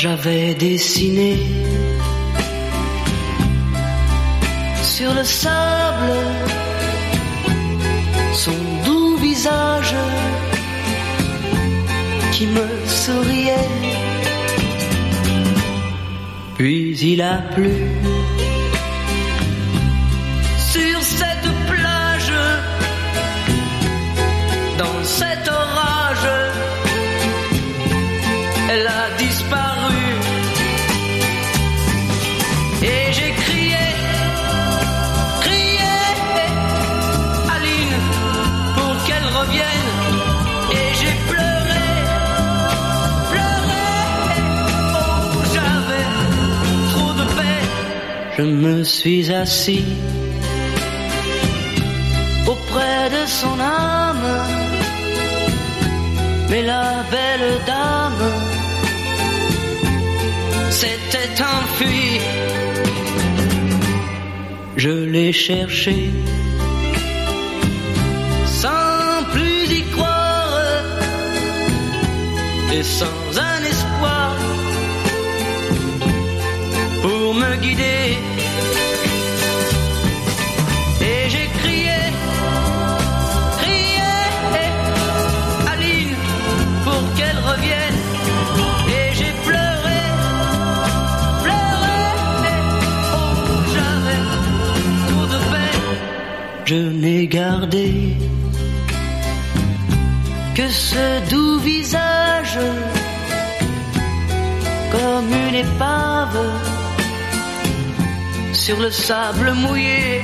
j'avais dessiné sur le sable son doux visage qui me souriait. Puis il a plu Et j'ai crié, crié, Aline, pour qu'elle revienne. Et j'ai pleuré, pleuré, oh j'avais trop de peine. Je me suis assis auprès de son âme. Mais la belle dame s'était enfuie. Je l'ai cherché sans plus y croire et sans un espoir pour me guider. Je n'ai gardé que ce doux visage comme une épave sur le sable mouillé